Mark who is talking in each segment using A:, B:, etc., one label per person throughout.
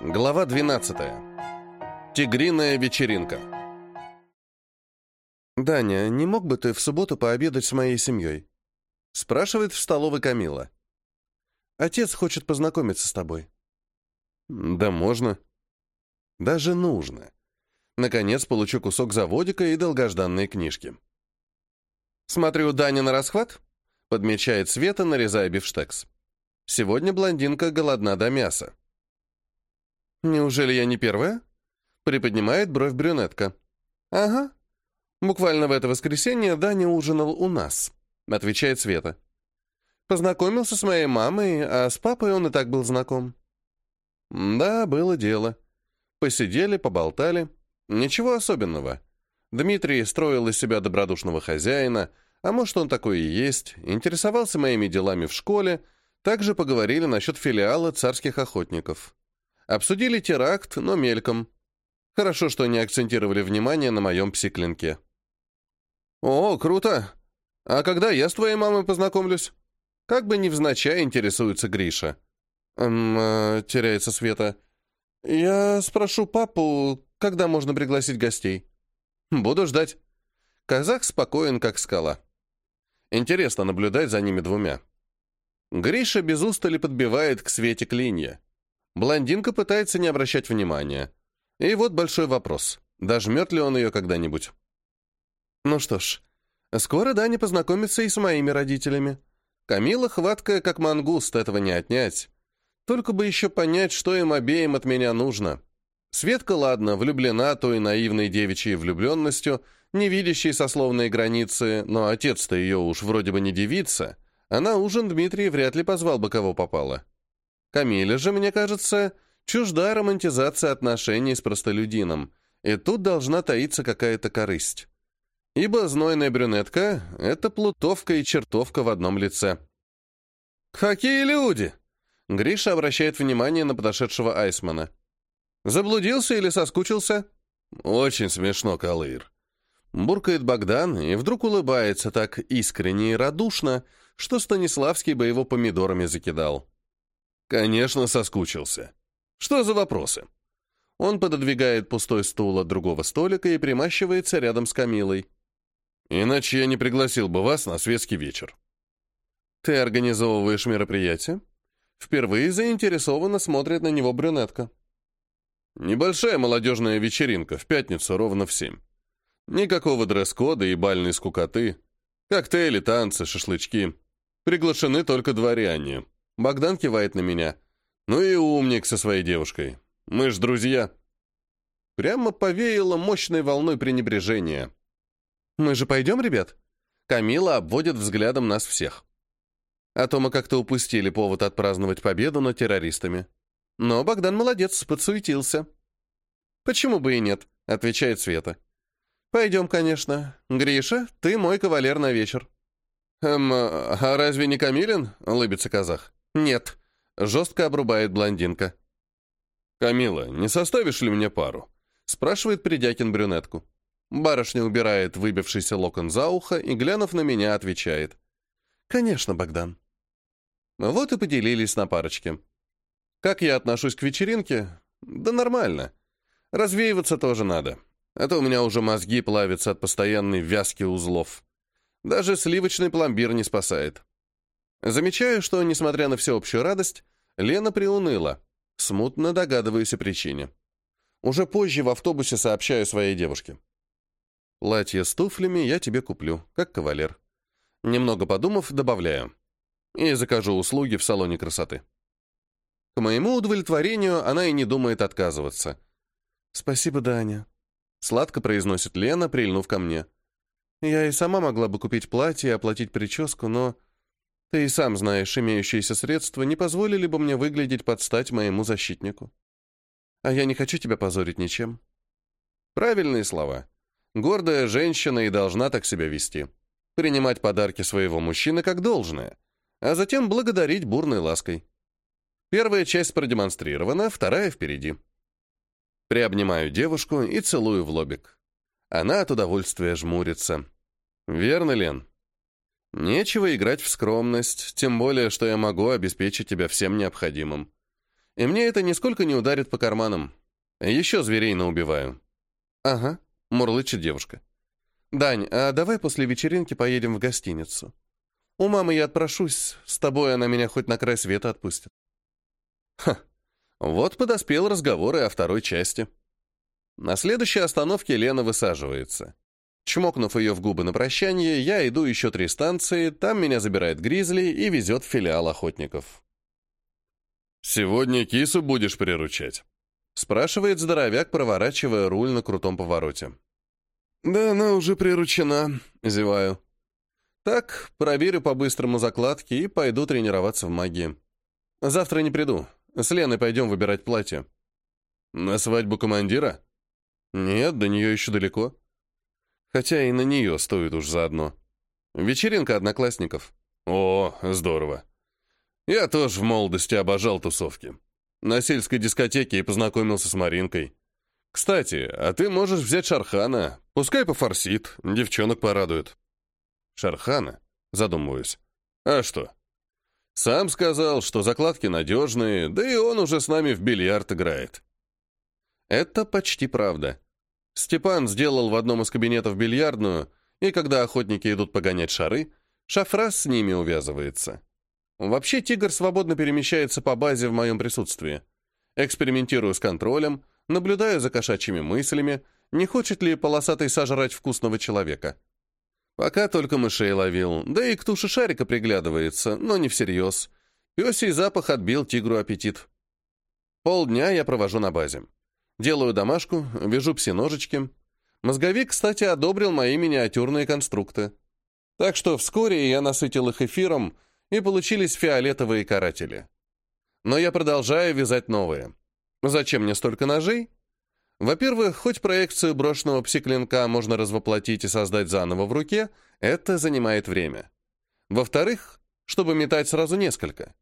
A: Глава 12. Тигриная вечеринка.
B: «Даня, не мог бы ты в субботу пообедать с моей семьей?» Спрашивает в столовой Камила. «Отец хочет познакомиться с тобой».
A: «Да можно».
B: «Даже нужно. Наконец получу кусок заводика и долгожданные книжки». «Смотрю, Даня на расхват?» — подмечает Света, нарезая бифштекс. «Сегодня блондинка голодна до мяса». «Неужели я не первая?» — приподнимает бровь брюнетка. «Ага. Буквально в это воскресенье Даня ужинал у нас», — отвечает Света. «Познакомился с моей мамой, а с папой он и так был знаком». «Да, было дело. Посидели, поболтали. Ничего особенного. Дмитрий строил из себя добродушного хозяина, а может, он такой и есть, интересовался моими делами в школе, также поговорили насчет филиала царских охотников. Обсудили теракт, но мельком. Хорошо, что не акцентировали внимание на моем псиклинке. «О, круто! А когда я с твоей мамой познакомлюсь?» Как бы невзначай интересуется Гриша. «Эм, э, теряется Света. Я спрошу папу, когда можно пригласить гостей. Буду ждать. Казах спокоен, как скала. Интересно наблюдать за ними двумя. Гриша без устали подбивает к Свете клинья. Блондинка пытается не обращать внимания. И вот большой вопрос. Дожмет ли он ее когда-нибудь? Ну что ж, скоро Даня познакомится и с моими родителями. Камила хваткая, как мангуст, этого не отнять. Только бы еще понять, что им обеим от меня нужно. Светка, ладно, влюблена той наивной девичьей влюбленностью, не видящей сословные границы, но отец-то ее уж вроде бы не девица, а на ужин Дмитрий вряд ли позвал бы кого попало. Камиле же, мне кажется, чужда романтизация отношений с простолюдином, и тут должна таиться какая-то корысть. Ибо знойная брюнетка — это плутовка и чертовка в одном лице. «Какие люди!» Гриша обращает внимание на подошедшего Айсмана. «Заблудился или соскучился?» «Очень смешно, Калыр». Буркает Богдан и вдруг улыбается так искренне и радушно, что Станиславский бы его помидорами закидал. Конечно, соскучился. Что за вопросы? Он пододвигает пустой стул от другого столика и примащивается рядом с Камилой. Иначе я не пригласил бы вас на светский вечер. Ты организовываешь мероприятие? Впервые заинтересованно смотрит на него брюнетка. Небольшая молодежная вечеринка в пятницу ровно в семь. Никакого дресс-кода и бальной скукоты. Коктейли, танцы, шашлычки. Приглашены только дворяне. Богдан кивает на меня. Ну и умник со своей девушкой. Мы ж друзья. Прямо повеяло мощной волной пренебрежения. Мы же пойдем, ребят? Камила обводит взглядом нас всех. А то мы как-то упустили повод отпраздновать победу над террористами. Но Богдан молодец, подсуетился. «Почему бы и нет?» — отвечает Света. «Пойдем, конечно. Гриша, ты мой кавалер на вечер». «Эм, а разве не Камилин?» — улыбится казах. «Нет», — жестко обрубает блондинка. «Камила, не составишь ли мне пару?» — спрашивает Придякин брюнетку. Барышня убирает выбившийся локон за ухо и, глянув на меня, отвечает. «Конечно, Богдан». Вот и поделились на парочке. Как я отношусь к вечеринке? Да нормально. Развеиваться тоже надо. А то у меня уже мозги плавятся от постоянной вязки узлов. Даже сливочный пломбир не спасает. Замечаю, что, несмотря на всеобщую радость, Лена приуныла. Смутно догадываюсь о причине. Уже позже в автобусе сообщаю своей девушке. «Платье с туфлями я тебе куплю, как кавалер». Немного подумав, добавляю. И закажу услуги в салоне красоты. К моему удовлетворению она и не думает отказываться. «Спасибо, Даня», — сладко произносит Лена, прильнув ко мне. «Я и сама могла бы купить платье и оплатить прическу, но ты и сам знаешь, имеющиеся средства не позволили бы мне выглядеть под стать моему защитнику. А я не хочу тебя позорить ничем. Правильные слова. Гордая женщина и должна так себя вести. Принимать подарки своего мужчины как должное, а затем благодарить бурной лаской. Первая часть продемонстрирована, вторая впереди. Приобнимаю девушку и целую в лобик. Она от удовольствия жмурится. «Верно, Лен?» Нечего играть в скромность, тем более, что я могу обеспечить тебя всем необходимым. И мне это нисколько не ударит по карманам. Еще зверей наубиваю. Ага, мурлычет девушка. Дань, а давай после вечеринки поедем в гостиницу. У мамы я отпрошусь, с тобой она меня хоть на край света отпустит. Ха, вот подоспел разговор и о второй части. На следующей остановке Лена высаживается. Чмокнув ее в губы на прощание, я иду еще три станции, там меня забирает Гризли и везет в филиал охотников.
A: «Сегодня кису будешь приручать?»
B: спрашивает здоровяк, проворачивая руль на крутом повороте.
A: «Да она уже приручена», — зеваю.
B: «Так, проверю по-быстрому закладки и пойду тренироваться в магии. Завтра не приду. С Леной пойдем выбирать платье».
A: «На свадьбу командира?»
B: «Нет, до нее еще далеко. Хотя и на нее стоит уж заодно. Вечеринка одноклассников».
A: «О, здорово. Я тоже в молодости обожал тусовки. На сельской дискотеке и познакомился с Маринкой. Кстати, а ты можешь взять Шархана. Пускай пофорсит, девчонок порадует».
B: «Шархана?» Задумываюсь.
A: «А что?» «Сам сказал, что закладки надежные, да и он уже с нами в бильярд играет».
B: Это почти правда. Степан сделал в одном из кабинетов бильярдную, и когда охотники идут погонять шары, шафраз с ними увязывается. Вообще тигр свободно перемещается по базе в моем присутствии. Экспериментирую с контролем, наблюдаю за кошачьими мыслями, не хочет ли полосатый сожрать вкусного человека. Пока только мышей ловил, да и к туше шарика приглядывается, но не всерьез. Песий запах отбил тигру аппетит. Полдня я провожу на базе. Делаю домашку, вяжу пси-ножички. Мозговик, кстати, одобрил мои миниатюрные конструкты. Так что вскоре я насытил их эфиром, и получились фиолетовые каратели. Но я продолжаю вязать новые. Зачем мне столько ножей? Во-первых, хоть проекцию брошенного псиклинка можно развоплотить и создать заново в руке, это занимает время. Во-вторых, чтобы метать сразу несколько.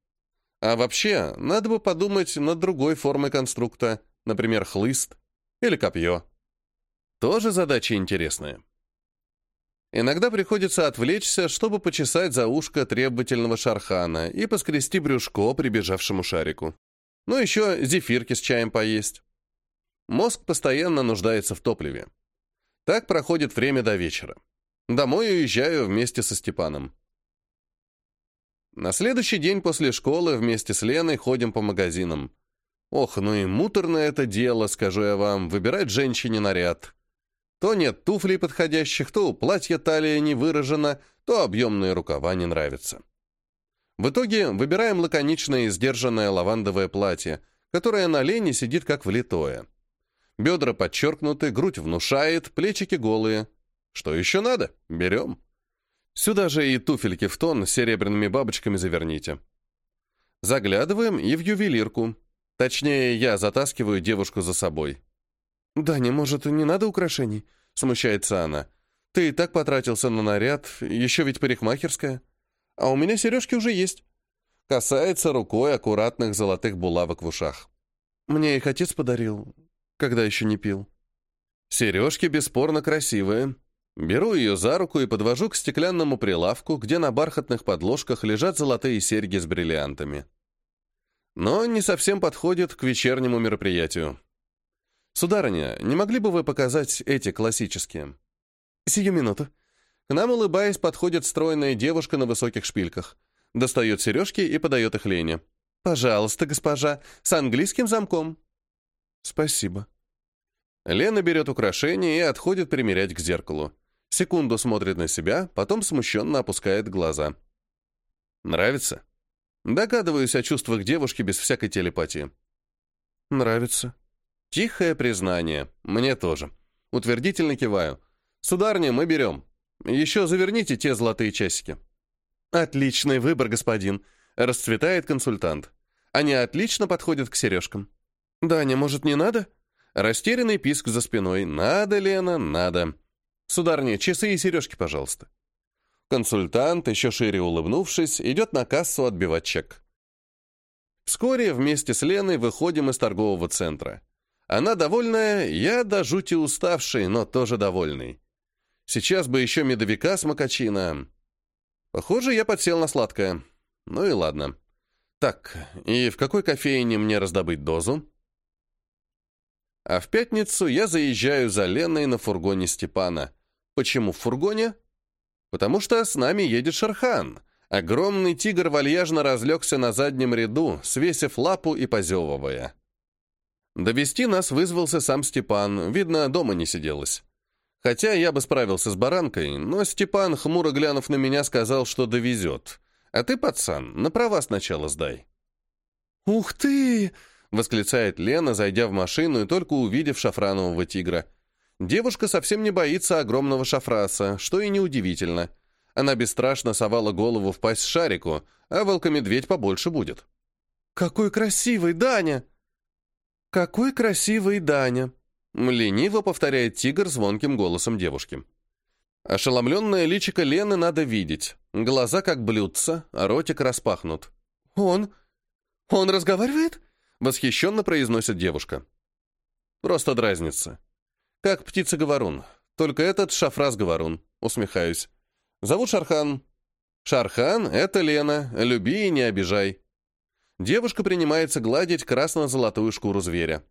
B: А вообще, надо бы подумать над другой формой конструкта, например, хлыст или копье. Тоже задача интересная. Иногда приходится отвлечься, чтобы почесать за ушко требовательного шархана и поскрести брюшко прибежавшему шарику. Ну, еще зефирки с чаем поесть. Мозг постоянно нуждается в топливе. Так проходит время до вечера. Домой уезжаю вместе со Степаном. На следующий день после школы вместе с Леной ходим по магазинам. Ох, ну и муторное это дело, скажу я вам, выбирать женщине наряд. То нет туфлей подходящих, то у платья талия не выражена, то объемные рукава не нравятся. В итоге выбираем лаконичное и сдержанное лавандовое платье, которое на Лене сидит как влитое. Бедра подчеркнуты, грудь внушает, плечики голые. Что еще надо? Берем. Сюда же и туфельки в тон с серебряными бабочками заверните. Заглядываем и в ювелирку. Точнее, я затаскиваю девушку за собой. «Даня, может, не надо украшений?» — смущается она. «Ты и так потратился на наряд, еще ведь парикмахерская. А у меня сережки уже есть». Касается рукой аккуратных золотых булавок в ушах. Мне их отец подарил, когда еще не пил. Сережки бесспорно красивые. Беру ее за руку и подвожу к стеклянному прилавку, где на бархатных подложках лежат золотые серьги с бриллиантами. Но не совсем подходит к вечернему мероприятию. «Сударыня, не могли бы вы показать эти классические?» «Сию минуту». К нам, улыбаясь, подходит стройная девушка на высоких шпильках. Достает сережки и подает их Лене. «Пожалуйста, госпожа, с английским замком». «Спасибо». Лена берет украшение и отходит примерять к зеркалу. Секунду смотрит на себя, потом смущенно опускает глаза. «Нравится?» Догадываюсь о чувствах девушки без всякой телепатии. «Нравится». Тихое признание. Мне тоже. Утвердительно киваю. «Сударня, мы берем. Еще заверните те золотые часики». «Отличный выбор, господин», — расцветает консультант. «Они отлично подходят к сережкам». «Даня, может, не надо?» Растерянный писк за спиной. «Надо, Лена, надо». «Сударня, часы и сережки, пожалуйста». Консультант, еще шире улыбнувшись, идет на кассу отбивать чек. Вскоре вместе с Леной выходим из торгового центра. Она довольная, я до жути уставший, но тоже довольный. Сейчас бы еще медовика с макачина. Похоже, я подсел на сладкое. Ну и ладно. Так, и в какой кофейне мне раздобыть дозу? А в пятницу я заезжаю за Леной на фургоне Степана. Почему в фургоне? Потому что с нами едет Шерхан. Огромный тигр вальяжно разлегся на заднем ряду, свесив лапу и позевывая. Довести нас вызвался сам Степан, видно, дома не сиделось. Хотя я бы справился с баранкой, но Степан, хмуро глянув на меня, сказал, что довезет. А ты, пацан, на права сначала сдай.
A: «Ух ты!»
B: — восклицает Лена, зайдя в машину и только увидев шафранового тигра. Девушка совсем не боится огромного шафраса, что и неудивительно. Она бесстрашно совала голову в пасть шарику, а волкомедведь побольше будет.
A: «Какой красивый, Даня!»
B: «Какой красивый Даня!» Лениво повторяет тигр звонким голосом девушки. Ошеломленное личико Лены надо видеть. Глаза как блюдца, а ротик распахнут.
A: «Он... он разговаривает?»
B: Восхищенно произносит девушка. Просто дразнится. Как птица-говорун. Только этот шафраз-говорун. Усмехаюсь. Зовут Шархан. Шархан — это Лена. Люби и не обижай. Девушка принимается гладить красно-золотую шкуру зверя.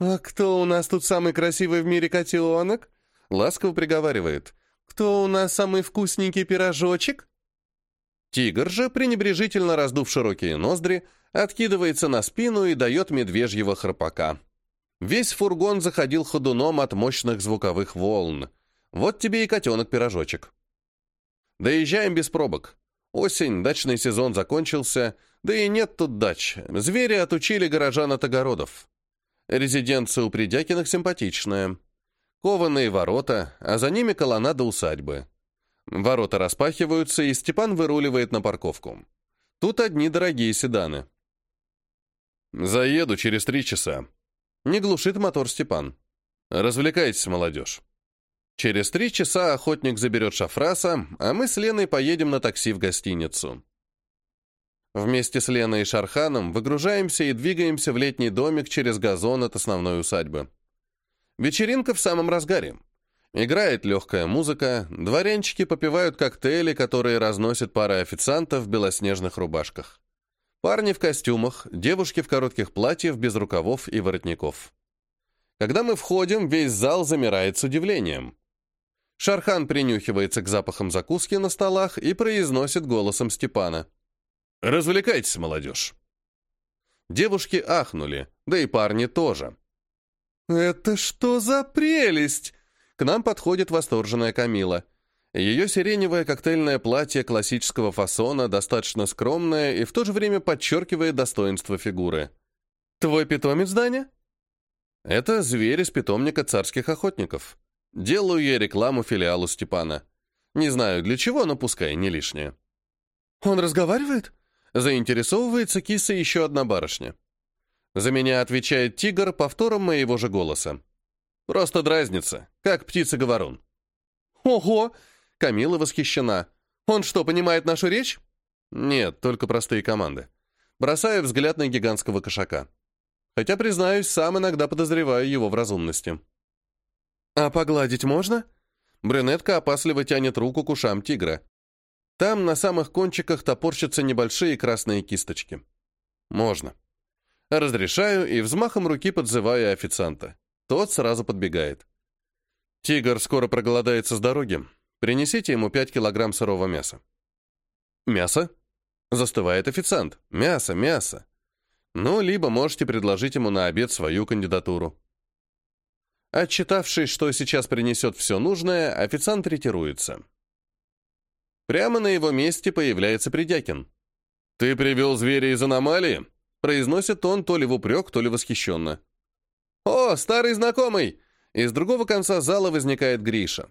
A: «А кто у нас тут самый красивый в мире котенок?»
B: Ласково приговаривает.
A: «Кто у нас самый вкусненький пирожочек?»
B: Тигр же, пренебрежительно раздув широкие ноздри, откидывается на спину и дает медвежьего храпака. Весь фургон заходил ходуном от мощных звуковых волн. Вот тебе и котенок-пирожочек. Доезжаем без пробок. Осень, дачный сезон закончился, да и нет тут дач. Звери отучили горожан от огородов. Резиденция у Придякиных симпатичная. Кованые ворота, а за ними колоннада усадьбы. Ворота распахиваются, и Степан выруливает на парковку. Тут одни дорогие седаны. «Заеду через три часа». Не глушит мотор Степан. «Развлекайтесь, молодежь». Через три часа охотник заберет шафраса, а мы с Леной поедем на такси в гостиницу. Вместе с Леной и Шарханом выгружаемся и двигаемся в летний домик через газон от основной усадьбы. Вечеринка в самом разгаре. Играет легкая музыка, дворянчики попивают коктейли, которые разносят пара официантов в белоснежных рубашках. Парни в костюмах, девушки в коротких платьях без рукавов и воротников. Когда мы входим, весь зал замирает с удивлением. Шархан принюхивается к запахам закуски на столах и произносит голосом Степана. «Развлекайтесь, молодежь!» Девушки ахнули, да и парни тоже.
A: «Это что за прелесть?»
B: К нам подходит восторженная Камила. Ее сиреневое коктейльное платье классического фасона достаточно скромное и в то же время подчеркивает достоинство фигуры.
A: «Твой питомец, Даня?»
B: «Это зверь из питомника царских охотников. Делаю я рекламу филиалу Степана. Не знаю для чего, но пускай, не лишнее.
A: «Он разговаривает?»
B: Заинтересовывается киса еще одна барышня. За меня отвечает тигр повтором моего же голоса. Просто дразнится, как птица-говорун.
A: «Ого!»
B: — Камила восхищена.
A: «Он что, понимает нашу речь?»
B: «Нет, только простые команды». Бросаю взгляд на гигантского кошака. Хотя, признаюсь, сам иногда подозреваю его в разумности.
A: «А погладить можно?»
B: Брюнетка опасливо тянет руку к ушам тигра. Там на самых кончиках топорщатся небольшие красные кисточки. Можно. Разрешаю и взмахом руки подзываю официанта. Тот сразу подбегает. Тигр скоро проголодается с дороги. Принесите ему 5 килограмм сырого мяса. Мясо? Застывает официант. Мясо, мясо. Ну, либо можете предложить ему на обед свою кандидатуру. Отчитавшись, что сейчас принесет все нужное, официант ретируется. Прямо на его месте появляется Придякин. «Ты привел зверя из аномалии?» произносит он то ли в упрек, то ли восхищенно. «О, старый знакомый!» Из другого конца зала возникает Гриша.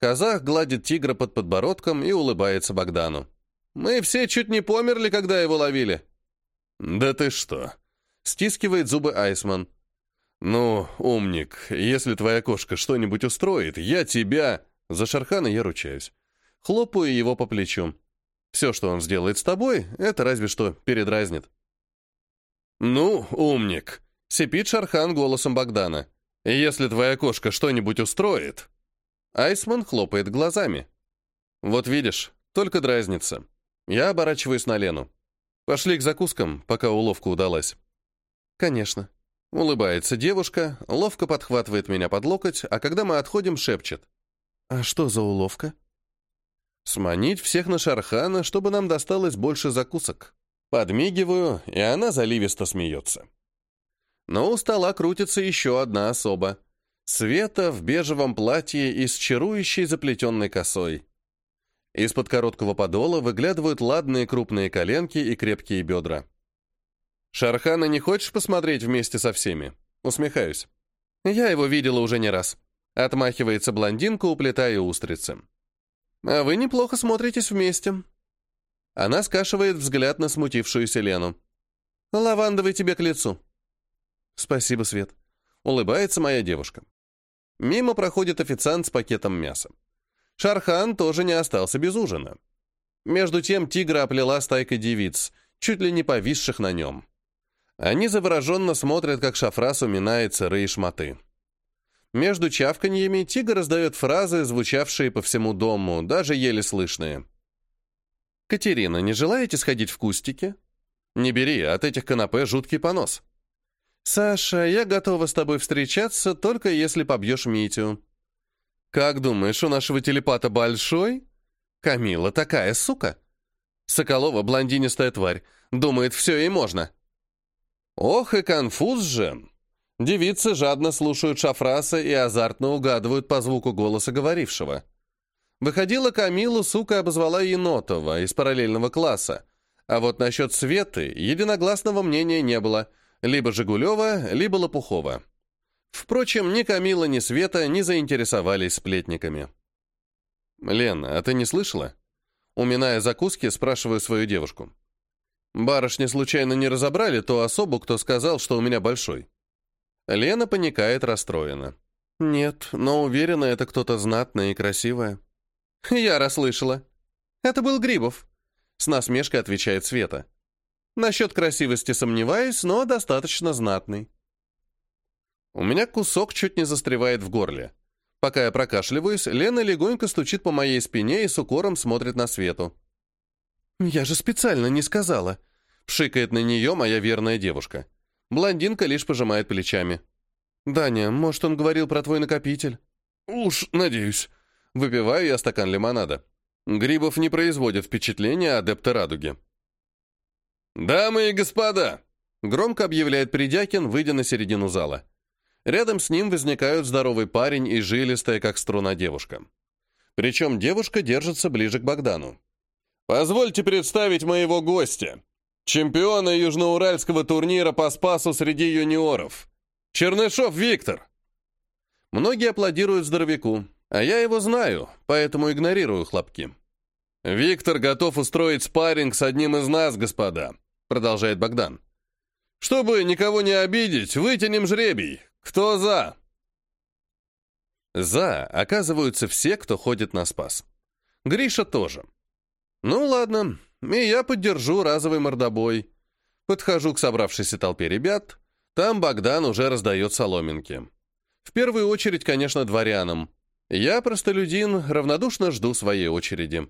B: Казах гладит тигра под подбородком и улыбается Богдану. «Мы все чуть не померли, когда его ловили». «Да ты что?» Стискивает зубы Айсман. «Ну, умник, если твоя кошка что-нибудь устроит, я тебя...» За Шархана я ручаюсь. Хлопаю его по плечу. Все, что он сделает с тобой, это разве что передразнит. «Ну, умник», — сипит Шархан голосом Богдана. «Если твоя кошка что-нибудь устроит...» Айсман хлопает глазами. «Вот видишь, только дразнится. Я оборачиваюсь на Лену. Пошли к закускам, пока уловка удалась. Конечно. Улыбается девушка, ловко подхватывает меня под локоть, а когда мы отходим, шепчет. А что за уловка? Сманить всех на Шархана, чтобы нам досталось больше закусок. Подмигиваю, и она заливисто смеется. Но у стола крутится еще одна особа. Света в бежевом платье и с чарующей заплетенной косой. Из-под короткого подола выглядывают ладные крупные коленки и крепкие бедра. «Шархана не хочешь посмотреть вместе со всеми?» Усмехаюсь. «Я его видела уже не раз». Отмахивается блондинка, уплетая устрицы. «А вы неплохо смотритесь вместе». Она скашивает взгляд на смутившуюся Лену. «Лавандовый тебе к лицу». «Спасибо, Свет». Улыбается моя девушка. Мимо проходит официант с пакетом мяса. Шархан тоже не остался без ужина. Между тем тигра оплела стайка девиц, чуть ли не повисших на нем. Они завороженно смотрят, как шафрас уминает сырые шматы. Между чавканьями тигр раздает фразы, звучавшие по всему дому, даже еле слышные. «Катерина, не желаете сходить в кустики?» «Не бери, от этих канапе жуткий понос». «Саша, я готова с тобой встречаться, только если побьешь Митю». «Как думаешь, у нашего телепата большой?» «Камила такая сука». Соколова блондинистая тварь. Думает, все ей можно. Ох и конфуз же! Девицы жадно слушают шафраса и азартно угадывают по звуку голоса говорившего. Выходила Камилу, сука обозвала Енотова из параллельного класса. А вот насчет Светы единогласного мнения не было. Либо Жигулева, либо Лопухова. Впрочем, ни Камила, ни Света не заинтересовались сплетниками. «Лен, а ты не слышала?» Уминая закуски, спрашиваю свою девушку. Барышни случайно не разобрали ту особу, кто сказал, что у меня большой. Лена паникает расстроена. Нет, но уверена, это кто-то знатное и красивое. Я расслышала. Это был Грибов. С насмешкой отвечает Света. Насчет красивости сомневаюсь, но достаточно знатный. У меня кусок чуть не застревает в горле. Пока я прокашливаюсь, Лена легонько стучит по моей спине и с укором смотрит на Свету. «Я же специально не сказала», — пшикает на нее моя верная девушка. Блондинка лишь пожимает плечами. «Даня, может, он говорил про твой накопитель?» «Уж, надеюсь». Выпиваю я стакан лимонада. Грибов не производит впечатления адепта радуги. «Дамы и господа!» — громко объявляет Придякин, выйдя на середину зала. Рядом с ним возникают здоровый парень и жилистая, как струна девушка. Причем девушка держится ближе к Богдану. Позвольте представить моего гостя, чемпиона южноуральского турнира по спасу среди юниоров. Чернышов Виктор. Многие аплодируют здоровяку, а я его знаю, поэтому игнорирую хлопки. «Виктор готов устроить спарринг с одним из нас, господа», продолжает Богдан. «Чтобы никого не обидеть, вытянем жребий. Кто за?» За оказываются все, кто ходит на спас. Гриша тоже. Ну ладно, и я поддержу разовый мордобой. Подхожу к собравшейся толпе ребят. Там Богдан уже раздает соломинки. В первую очередь, конечно, дворянам. Я, простолюдин, равнодушно жду своей очереди.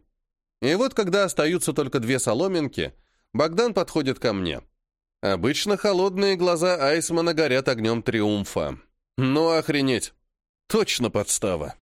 B: И вот, когда остаются только две соломинки, Богдан подходит ко мне. Обычно холодные глаза Айсмана горят огнем триумфа. Ну, охренеть. Точно подстава.